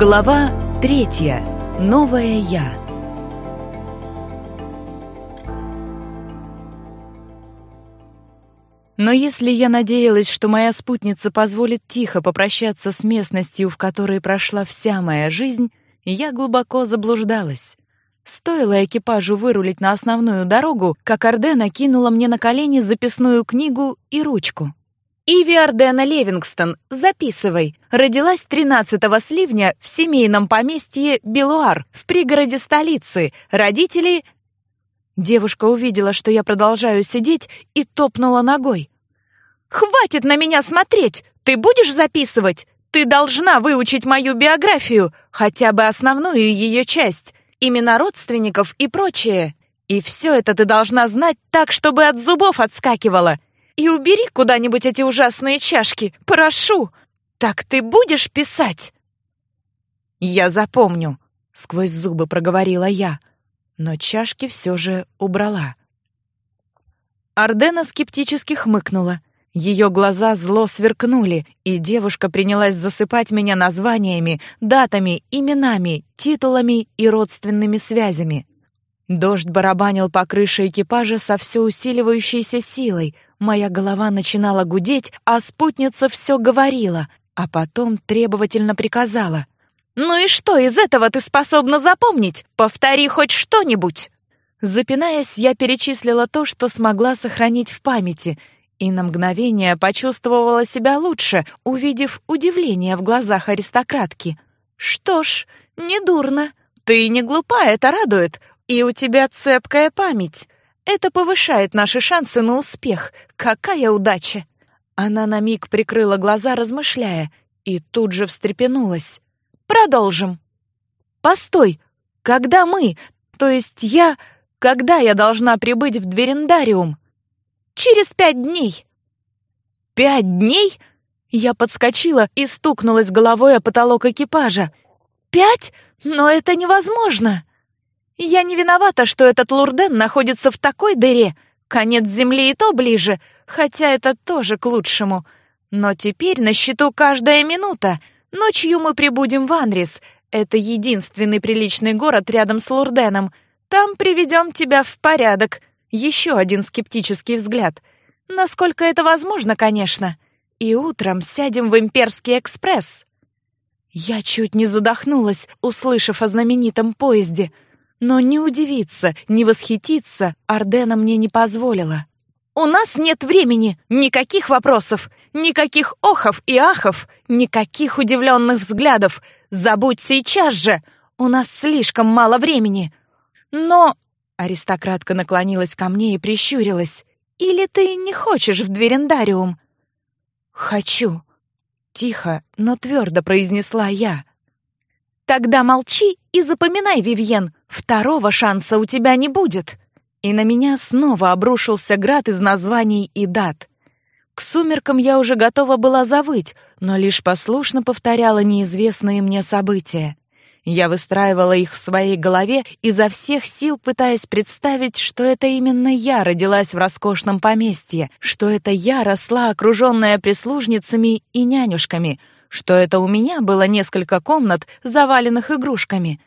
Глава третья. Новое я. Но если я надеялась, что моя спутница позволит тихо попрощаться с местностью, в которой прошла вся моя жизнь, я глубоко заблуждалась. Стоило экипажу вырулить на основную дорогу, как Ардена кинула мне на колени записную книгу и ручку. Иви Ардена Левингстон, записывай. Родилась 13-го сливня в семейном поместье Белуар в пригороде столицы. Родители... Девушка увидела, что я продолжаю сидеть, и топнула ногой. «Хватит на меня смотреть! Ты будешь записывать? Ты должна выучить мою биографию, хотя бы основную ее часть, имена родственников и прочее. И все это ты должна знать так, чтобы от зубов отскакивало. И убери куда-нибудь эти ужасные чашки, прошу. Так ты будешь писать?» «Я запомню», — сквозь зубы проговорила я, но чашки все же убрала. Ардена скептически хмыкнула. Ее глаза зло сверкнули, и девушка принялась засыпать меня названиями, датами, именами, титулами и родственными связями. Дождь барабанил по крыше экипажа со все усиливающейся силой. Моя голова начинала гудеть, а спутница все говорила, а потом требовательно приказала. «Ну и что из этого ты способна запомнить? Повтори хоть что-нибудь!» Запинаясь, я перечислила то, что смогла сохранить в памяти, и на мгновение почувствовала себя лучше, увидев удивление в глазах аристократки. «Что ж, недурно. Ты не глупа, это радует. И у тебя цепкая память. Это повышает наши шансы на успех. Какая удача!» Она на миг прикрыла глаза, размышляя, и тут же встрепенулась. «Продолжим». «Постой! Когда мы, то есть я, когда я должна прибыть в Дверендариум?» «Через пять дней». «Пять дней?» Я подскочила и стукнулась головой о потолок экипажа. «Пять? Но это невозможно!» Я не виновата, что этот Лурден находится в такой дыре. Конец земли и то ближе, хотя это тоже к лучшему. Но теперь на счету каждая минута. Ночью мы прибудем в Анрис. Это единственный приличный город рядом с Лурденом. Там приведем тебя в порядок. Еще один скептический взгляд. Насколько это возможно, конечно. И утром сядем в Имперский экспресс. Я чуть не задохнулась, услышав о знаменитом поезде — но не удивиться, не восхититься Ардена мне не позволила. «У нас нет времени, никаких вопросов, никаких охов и ахов, никаких удивленных взглядов. Забудь сейчас же, у нас слишком мало времени». «Но...» — аристократка наклонилась ко мне и прищурилась. «Или ты не хочешь в дверендариум?» «Хочу», — тихо, но твердо произнесла я. «Тогда молчи и запоминай, Вивьен, второго шанса у тебя не будет». И на меня снова обрушился град из названий и дат. К сумеркам я уже готова была завыть, но лишь послушно повторяла неизвестные мне события. Я выстраивала их в своей голове, изо всех сил пытаясь представить, что это именно я родилась в роскошном поместье, что это я росла, окруженная прислужницами и нянюшками — что это у меня было несколько комнат, заваленных игрушками,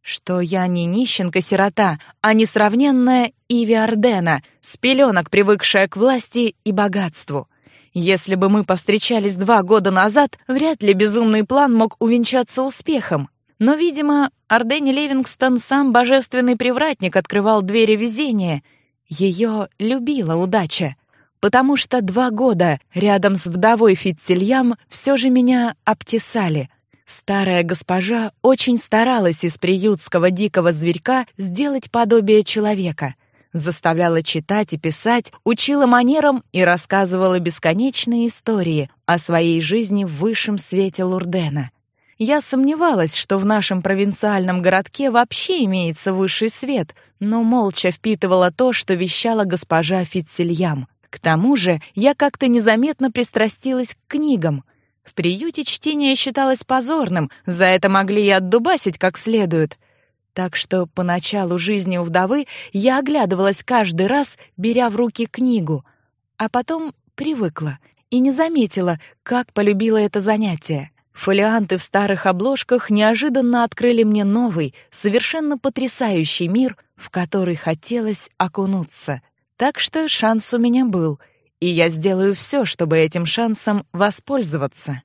что я не нищенка-сирота, а несравненная Иви Ардена, с пеленок привыкшая к власти и богатству. Если бы мы повстречались два года назад, вряд ли безумный план мог увенчаться успехом. Но, видимо, Ардене Левингстон сам божественный привратник открывал двери везения. Ее любила удача потому что два года рядом с вдовой Фитцельям все же меня обтесали. Старая госпожа очень старалась из приютского дикого зверька сделать подобие человека. Заставляла читать и писать, учила манерам и рассказывала бесконечные истории о своей жизни в высшем свете Лурдена. Я сомневалась, что в нашем провинциальном городке вообще имеется высший свет, но молча впитывала то, что вещала госпожа Фитцельям. К тому же я как-то незаметно пристрастилась к книгам. В приюте чтение считалось позорным, за это могли и отдубасить как следует. Так что по началу жизни у вдовы я оглядывалась каждый раз, беря в руки книгу, а потом привыкла и не заметила, как полюбила это занятие. Фолианты в старых обложках неожиданно открыли мне новый, совершенно потрясающий мир, в который хотелось окунуться. Так что шанс у меня был, и я сделаю все, чтобы этим шансом воспользоваться.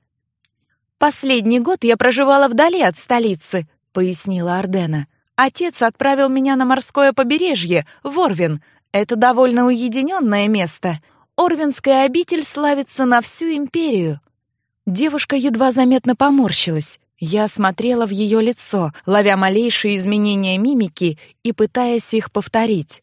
«Последний год я проживала вдали от столицы», — пояснила Ардена. «Отец отправил меня на морское побережье, в Орвин. Это довольно уединенное место. Орвинская обитель славится на всю империю». Девушка едва заметно поморщилась. Я смотрела в ее лицо, ловя малейшие изменения мимики и пытаясь их повторить.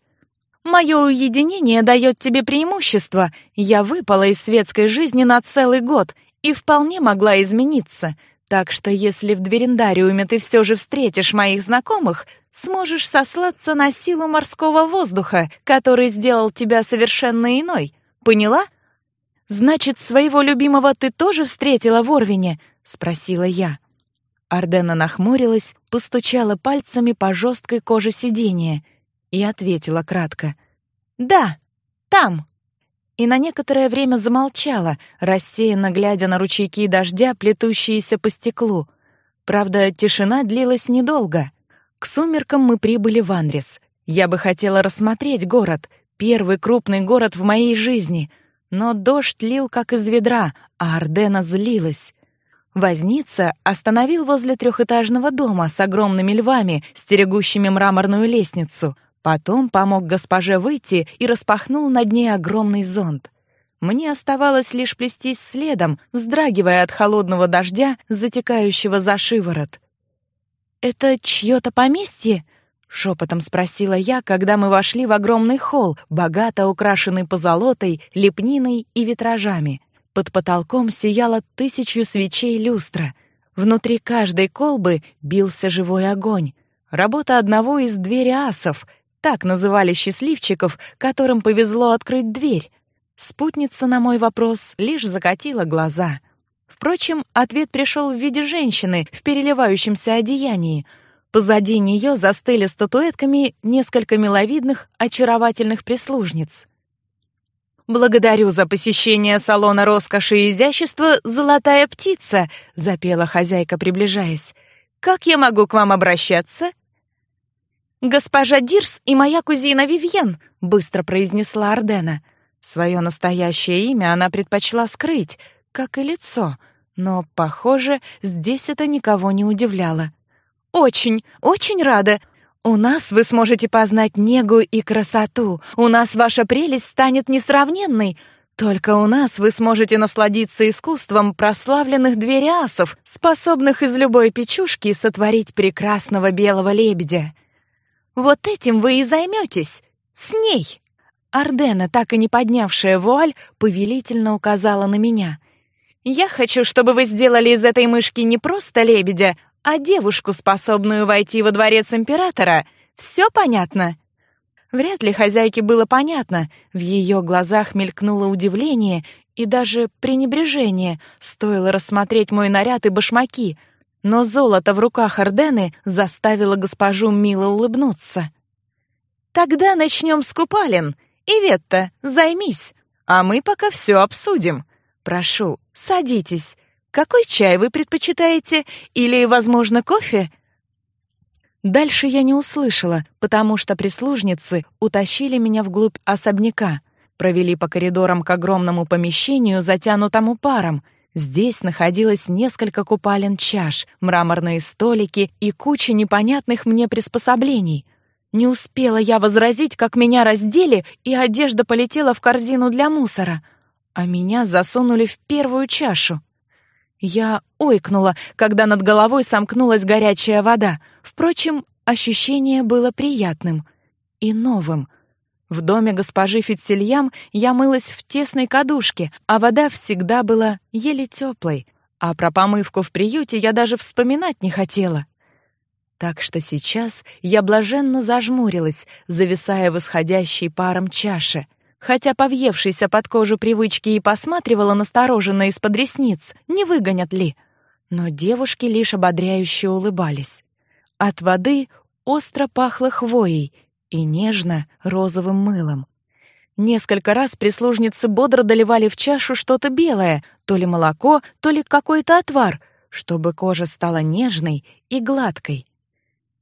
«Мое уединение дает тебе преимущество. Я выпала из светской жизни на целый год и вполне могла измениться. Так что если в Дверендариуме ты все же встретишь моих знакомых, сможешь сослаться на силу морского воздуха, который сделал тебя совершенно иной. Поняла?» «Значит, своего любимого ты тоже встретила в Орвине?» — спросила я. Ардена нахмурилась, постучала пальцами по жесткой коже сиденья и ответила кратко. «Да, там». И на некоторое время замолчала, рассеянно глядя на ручейки дождя, плетущиеся по стеклу. Правда, тишина длилась недолго. К сумеркам мы прибыли в Анрис. Я бы хотела рассмотреть город, первый крупный город в моей жизни — но дождь лил как из ведра, а Ардена злилась. Возница остановил возле трехэтажного дома с огромными львами, стерегущими мраморную лестницу. Потом помог госпоже выйти и распахнул над ней огромный зонт. Мне оставалось лишь плестись следом, вздрагивая от холодного дождя, затекающего за шиворот. «Это чье-то поместье?» Шепотом спросила я, когда мы вошли в огромный холл, богато украшенный позолотой, лепниной и витражами. Под потолком сияло тысячу свечей люстра. Внутри каждой колбы бился живой огонь. Работа одного из двери асов, так называли счастливчиков, которым повезло открыть дверь. Спутница на мой вопрос лишь закатила глаза. Впрочем, ответ пришел в виде женщины в переливающемся одеянии — Позади нее застыли статуэтками несколько миловидных, очаровательных прислужниц. «Благодарю за посещение салона роскоши и изящества «Золотая птица», — запела хозяйка, приближаясь. «Как я могу к вам обращаться?» «Госпожа Дирс и моя кузина Вивьен», — быстро произнесла Ардена. Свое настоящее имя она предпочла скрыть, как и лицо, но, похоже, здесь это никого не удивляло. Очень, очень рада. У нас вы сможете познать негу и красоту. У нас ваша прелесть станет несравненной. Только у нас вы сможете насладиться искусством прославленных дверясов, способных из любой печушки сотворить прекрасного белого лебедя. Вот этим вы и займетесь. С ней. Ардена, так и не поднявшая вуаль, повелительно указала на меня. «Я хочу, чтобы вы сделали из этой мышки не просто лебедя, а девушку, способную войти во дворец императора. Все понятно?» Вряд ли хозяйке было понятно. В ее глазах мелькнуло удивление и даже пренебрежение, стоило рассмотреть мой наряд и башмаки. Но золото в руках Ордены заставило госпожу мило улыбнуться. «Тогда начнем с купалин. Иветта, займись, а мы пока все обсудим. Прошу, садитесь. Какой чай вы предпочитаете? Или, возможно, кофе?» Дальше я не услышала, потому что прислужницы утащили меня вглубь особняка, провели по коридорам к огромному помещению, затянутому паром. Здесь находилось несколько купалин чаш, мраморные столики и куча непонятных мне приспособлений. Не успела я возразить, как меня раздели, и одежда полетела в корзину для мусора, а меня засунули в первую чашу. Я ойкнула, когда над головой сомкнулась горячая вода. Впрочем, ощущение было приятным и новым. В доме госпожи Фитсельям я мылась в тесной кадушке, а вода всегда была еле теплой, а про помывку в приюте я даже вспоминать не хотела. Так что сейчас я блаженно зажмурилась, зависая в исходящей паром чаше — хотя повъевшийся под кожу привычки и посматривала настороженно из-под ресниц, не выгонят ли. Но девушки лишь ободряюще улыбались. От воды остро пахло хвоей и нежно розовым мылом. Несколько раз прислужницы бодро доливали в чашу что-то белое, то ли молоко, то ли какой-то отвар. чтобы кожа стала нежной и гладкой.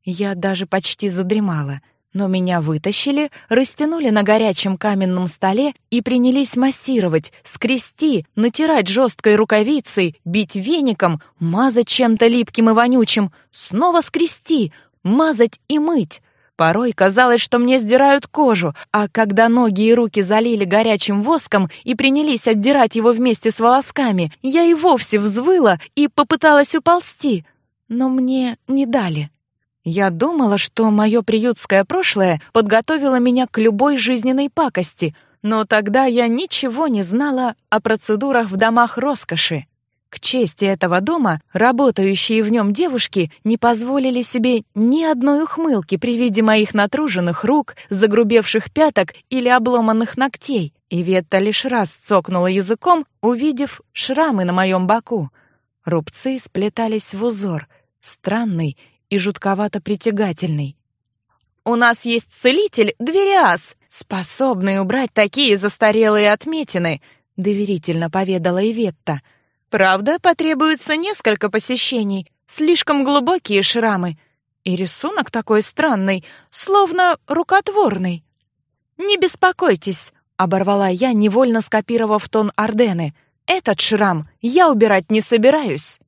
Я даже почти задремала, но меня вытащили, растянули на горячем каменном столе и принялись массировать, скрести, натирать жесткой рукавицей, бить веником, мазать чем-то липким и вонючим, снова скрести, мазать и мыть. Порой казалось, что мне сдирают кожу, а когда ноги и руки залили горячим воском и принялись отдирать его вместе с волосками, я и вовсе взвыла и попыталась уползти, но мне не дали. Я думала, что мое приютское прошлое подготовило меня к любой жизненной пакости, но тогда я ничего не знала о процедурах в домах роскоши. К чести этого дома, работающие в нем девушки не позволили себе ни одной ухмылки при виде моих натруженных рук, загрубевших пяток или обломанных ногтей. И Ветта лишь раз цокнула языком, увидев шрамы на моем боку. Рубцы сплетались в узор, странный и жутковато притягательный. «У нас есть целитель Двериас, способный убрать такие застарелые отметины», — доверительно поведала Иветта — Правда, потребуется несколько посещений, слишком глубокие шрамы. И рисунок такой странный, словно рукотворный. «Не беспокойтесь», — оборвала я, невольно скопировав тон Ордены. «Этот шрам я убирать не собираюсь».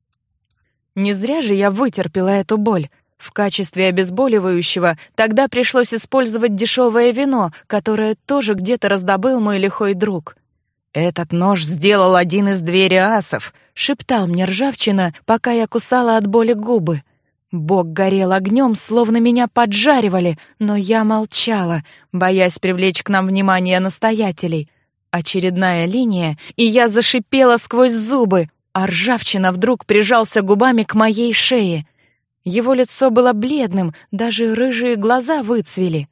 Не зря же я вытерпела эту боль. В качестве обезболивающего тогда пришлось использовать дешевое вино, которое тоже где-то раздобыл мой лихой друг. «Этот нож сделал один из двери асов», — шептал мне ржавчина, пока я кусала от боли губы. Бог горел огнем, словно меня поджаривали, но я молчала, боясь привлечь к нам внимание настоятелей. Очередная линия, и я зашипела сквозь зубы, а ржавчина вдруг прижался губами к моей шее. Его лицо было бледным, даже рыжие глаза выцвели.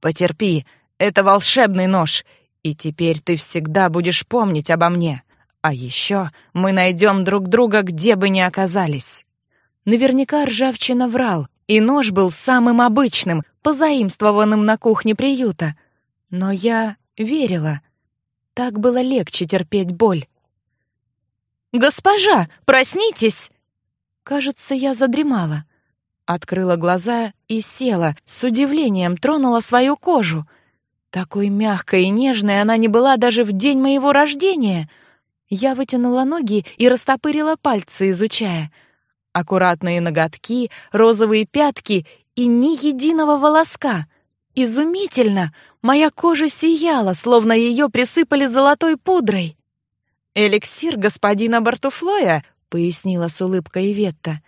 «Потерпи, это волшебный нож, и теперь ты всегда будешь помнить обо мне. А еще мы найдем друг друга, где бы ни оказались». Наверняка ржавчина врал, и нож был самым обычным, позаимствованным на кухне приюта. Но я верила. Так было легче терпеть боль. «Госпожа, проснитесь!» Кажется, я задремала. Открыла глаза и села, с удивлением тронула свою кожу. Такой мягкой и нежной она не была даже в день моего рождения. Я вытянула ноги и растопырила пальцы, изучая. Аккуратные ноготки, розовые пятки и ни единого волоска. Изумительно! Моя кожа сияла, словно ее присыпали золотой пудрой. «Эликсир господина Бартуфлоя», — пояснила с улыбкой Ветта.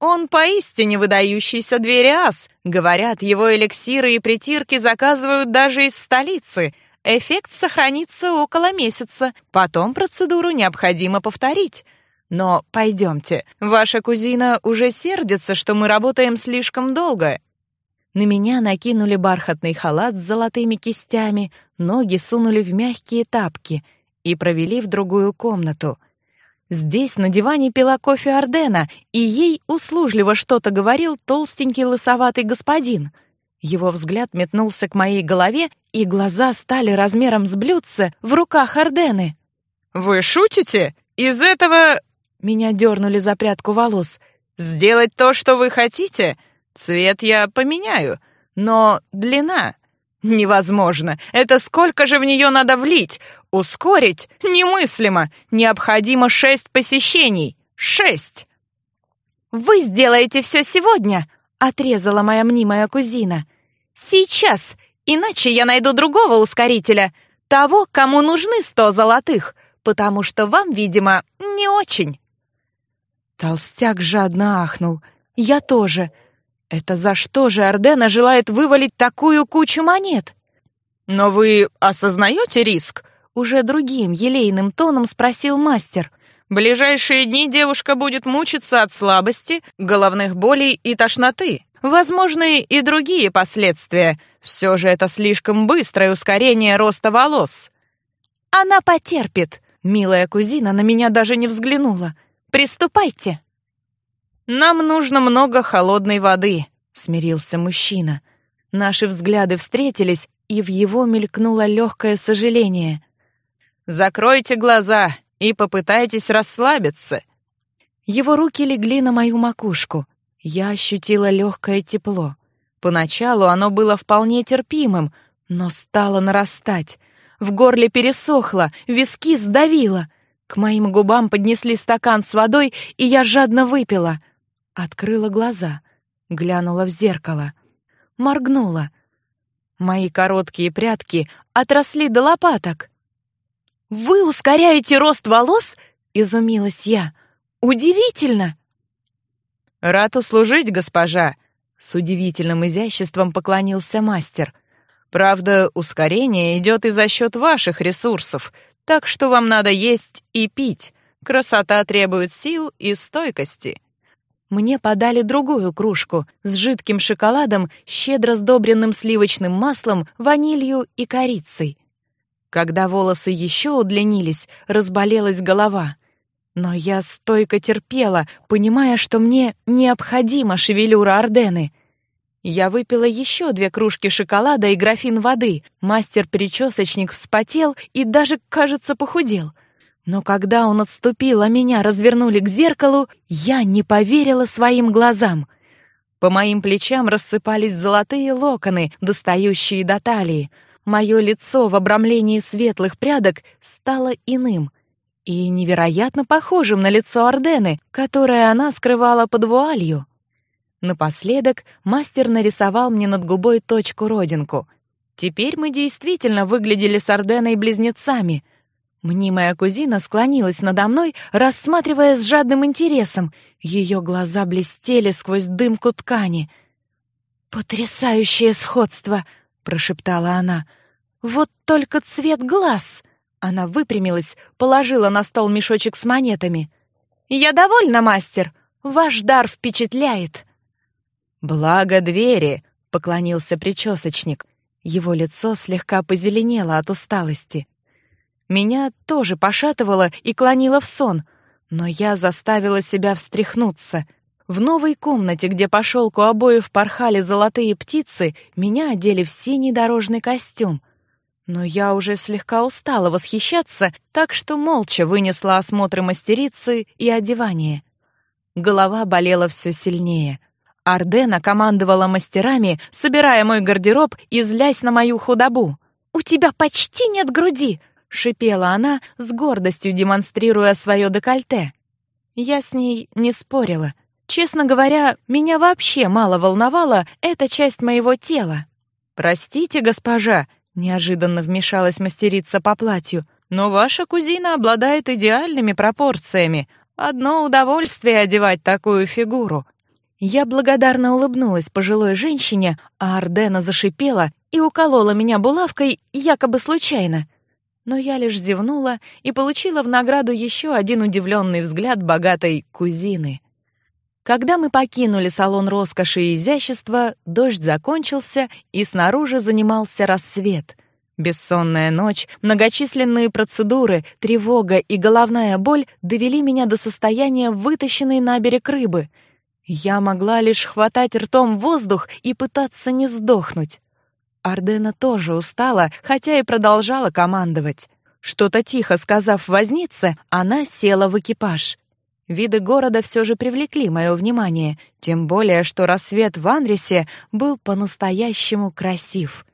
Он поистине выдающийся двериас. Говорят, его эликсиры и притирки заказывают даже из столицы. Эффект сохранится около месяца. Потом процедуру необходимо повторить. Но пойдемте. Ваша кузина уже сердится, что мы работаем слишком долго. На меня накинули бархатный халат с золотыми кистями, ноги сунули в мягкие тапки и провели в другую комнату — Здесь на диване пила кофе Ордена, и ей услужливо что-то говорил толстенький лысоватый господин. Его взгляд метнулся к моей голове, и глаза стали размером с блюдце в руках Ордены. «Вы шутите? Из этого...» Меня дернули за прядку волос. «Сделать то, что вы хотите? Цвет я поменяю, но длина...» Невозможно. Это сколько же в нее надо влить? Ускорить? Немыслимо. Необходимо шесть посещений. Шесть. Вы сделаете все сегодня, отрезала моя мнимая кузина. Сейчас, иначе я найду другого ускорителя, того, кому нужны сто золотых, потому что вам, видимо, не очень. Толстяк жадно ахнул. Я тоже. Это за что же Ордена желает вывалить такую кучу монет? Но вы осознаете риск? Уже другим елейным тоном спросил мастер. Ближайшие дни девушка будет мучиться от слабости, головных болей и тошноты. Возможны и другие последствия. Все же это слишком быстрое ускорение роста волос. Она потерпит. Милая кузина на меня даже не взглянула. Приступайте. «Нам нужно много холодной воды», — смирился мужчина. Наши взгляды встретились, и в его мелькнуло легкое сожаление. «Закройте глаза и попытайтесь расслабиться». Его руки легли на мою макушку. Я ощутила легкое тепло. Поначалу оно было вполне терпимым, но стало нарастать. В горле пересохло, виски сдавило. К моим губам поднесли стакан с водой, и я жадно выпила. Открыла глаза, глянула в зеркало. Моргнула. Мои короткие прядки отросли до лопаток. «Вы ускоряете рост волос?» — изумилась я. «Удивительно!» «Рад услужить, госпожа!» — с удивительным изяществом поклонился мастер. «Правда, ускорение идет и за счет ваших ресурсов, так что вам надо есть и пить. Красота требует сил и стойкости». Мне подали другую кружку с жидким шоколадом, щедро сдобренным сливочным маслом, ванилью и корицей. Когда волосы еще удлинились, разболелась голова. Но я стойко терпела, понимая, что мне необходима шевелюра Ордены. Я выпила еще две кружки шоколада и графин воды. Мастер-причесочник вспотел и даже, кажется, похудел. Но когда он отступил, а меня развернули к зеркалу, я не поверила своим глазам. По моим плечам рассыпались золотые локоны, достающие до талии. Мое лицо в обрамлении светлых прядок стало иным и невероятно похожим на лицо Ордены, которое она скрывала под вуалью. Напоследок мастер нарисовал мне над губой точку-родинку. Теперь мы действительно выглядели с Орденой близнецами. Мнимая кузина склонилась надо мной, рассматривая с жадным интересом. Ее глаза блестели сквозь дымку ткани. «Потрясающее сходство!» — прошептала она. «Вот только цвет глаз!» Она выпрямилась, положила на стол мешочек с монетами. «Я довольна, мастер! Ваш дар впечатляет!» «Благо двери!» — поклонился причесочник. Его лицо слегка позеленело от усталости. Меня тоже пошатывало и клонило в сон, но я заставила себя встряхнуться. В новой комнате, где по шелку обоев порхали золотые птицы, меня одели в синий дорожный костюм. Но я уже слегка устала восхищаться, так что молча вынесла осмотр мастерицы и одевание. Голова болела все сильнее — Ардена командовала мастерами, собирая мой гардероб и злясь на мою худобу. «У тебя почти нет груди!» — шипела она, с гордостью демонстрируя свое декольте. Я с ней не спорила. Честно говоря, меня вообще мало волновала эта часть моего тела. «Простите, госпожа», — неожиданно вмешалась мастерица по платью, «но ваша кузина обладает идеальными пропорциями. Одно удовольствие одевать такую фигуру. Я благодарно улыбнулась пожилой женщине, а Ардена зашипела и уколола меня булавкой якобы случайно. Но я лишь зевнула и получила в награду еще один удивленный взгляд богатой кузины. Когда мы покинули салон роскоши и изящества, дождь закончился, и снаружи занимался рассвет. Бессонная ночь, многочисленные процедуры, тревога и головная боль довели меня до состояния вытащенной на берег рыбы — я могла лишь хватать ртом воздух и пытаться не сдохнуть. Ардена тоже устала, хотя и продолжала командовать. Что-то тихо сказав вознице, она села в экипаж. Виды города все же привлекли мое внимание, тем более, что рассвет в Анрисе был по-настоящему красив.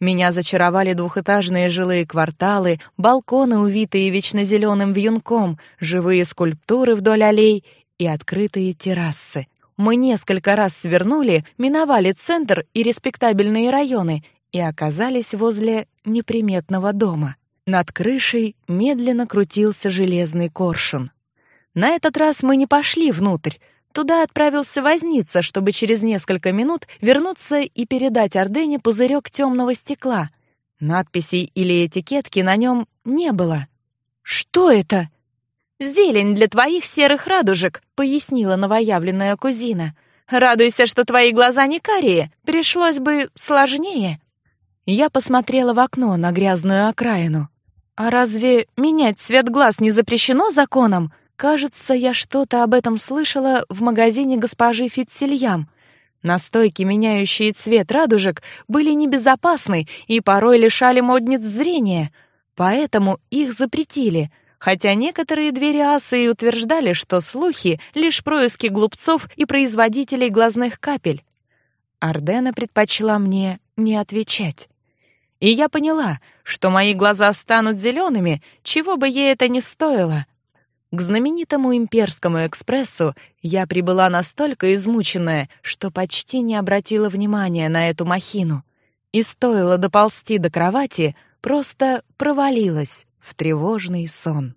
Меня зачаровали двухэтажные жилые кварталы, балконы, увитые вечно зеленым вьюнком, живые скульптуры вдоль аллей и открытые террасы. Мы несколько раз свернули, миновали центр и респектабельные районы и оказались возле неприметного дома. Над крышей медленно крутился железный коршун. На этот раз мы не пошли внутрь. Туда отправился возница, чтобы через несколько минут вернуться и передать Ордене пузырек темного стекла. Надписей или этикетки на нем не было. «Что это?» «Зелень для твоих серых радужек», — пояснила новоявленная кузина. «Радуйся, что твои глаза не карие, пришлось бы сложнее». Я посмотрела в окно на грязную окраину. «А разве менять цвет глаз не запрещено законом?» Кажется, я что-то об этом слышала в магазине госпожи Фитсельям. Настойки, меняющие цвет радужек, были небезопасны и порой лишали модниц зрения, поэтому их запретили — хотя некоторые двери асы и утверждали, что слухи — лишь происки глупцов и производителей глазных капель. Ардена предпочла мне не отвечать. И я поняла, что мои глаза станут зелеными, чего бы ей это ни стоило. К знаменитому имперскому экспрессу я прибыла настолько измученная, что почти не обратила внимания на эту махину. И стоило доползти до кровати, просто провалилась в тревожный сон.